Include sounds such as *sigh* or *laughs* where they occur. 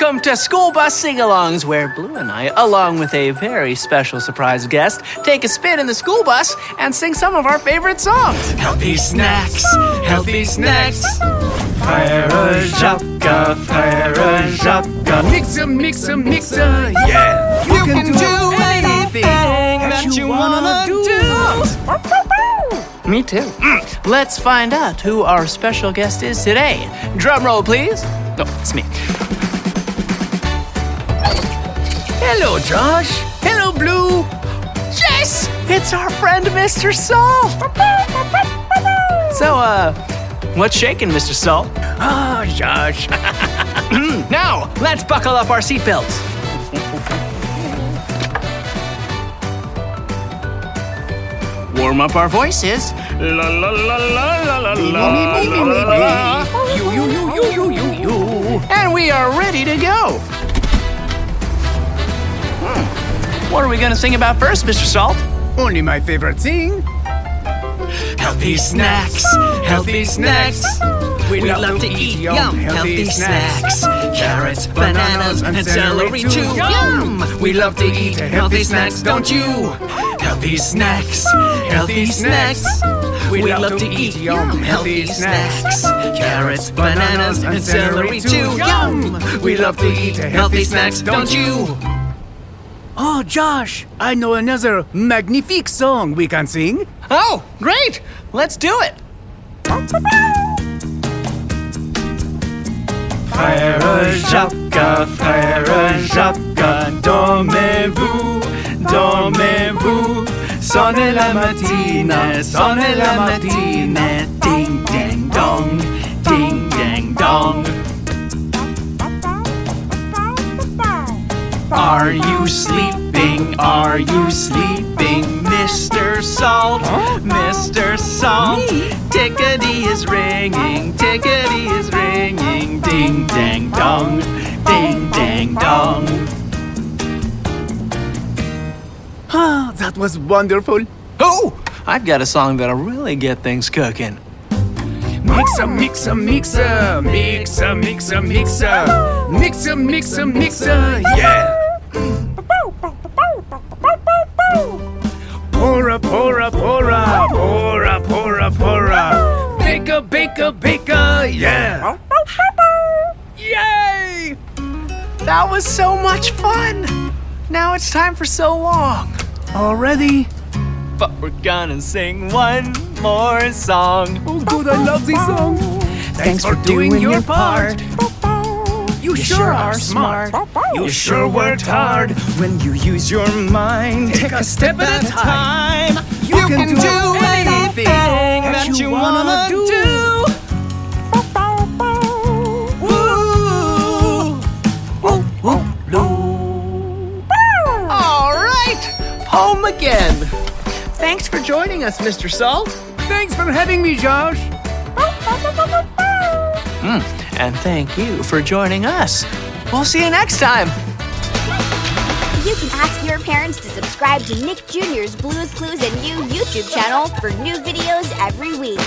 Welcome to School Bus Sing-Alongs, where Blue and I, along with a very special surprise guest, take a spin in the school bus and sing some of our favorite songs. Healthy snacks, healthy snacks. Frère Jacques, Frère Jacques. Mix 'em, mix 'em, mix 'em, yeah. You can do anything that you wanna do. Me too. Mm. Let's find out who our special guest is today. Drum roll, please. No, it's me. Hello, Josh. Hello, Blue. Yes! It's our friend, Mr. Salt. So, uh, what's shaking, Mr. Salt? Ah, Josh. *laughs* Now, let's buckle up our seatbelts. Warm up our voices. La la la la la la la la la la. You, you, you, you, you, you, you. And we are ready to go. What are we gonna sing about first, Mr. Salt? Only my favorite thing. Healthy snacks, healthy snacks. We, love, to eat yum, healthy snacks. Carrots, bananas, and celery too. Yum! We love to eat healthy snacks, don't you? Healthy snacks, healthy snacks. We love to eat yum, healthy snacks. Carrots, bananas, and celery too. Yum! We love to eat healthy snacks, don't you? Oh, Josh, I know another magnifique song we can sing. Oh, great! Let's do it. Frère Jacques, frère Jacques, dormez-vous, dormez-vous. Sonnez la matine, sonnez la matine, ding ding dong, Are you sleeping? Are you sleeping, Mr. Salt? Mr. Salt. Tickety is ringing, tickety is ringing, ding dang dong, ding dang dong. Ah, that was wonderful. Oh, I've got a song that'll really get things cooking. Mix 'em, mix 'em, mix 'em, mix 'em, mix 'em, mix 'em, mix 'em, mix 'em, mix 'em, yeah. Baker, baker, baker, yeah. Yay! That was so much fun. Now it's time for so long. Already? But we're gonna sing one more song. Oh, good, I love this song. Thanks for doing your part. You sure are smart. You sure worked hard. When you use your mind, take a step at a time. Home again. Thanks for joining us, Mr. Salt. Thanks for having me, Josh. Hmm, and thank you for joining us. We'll see you next time. You can ask your parents to subscribe to Nick Jr.'s Blue's Clues and You YouTube channel for new videos every week.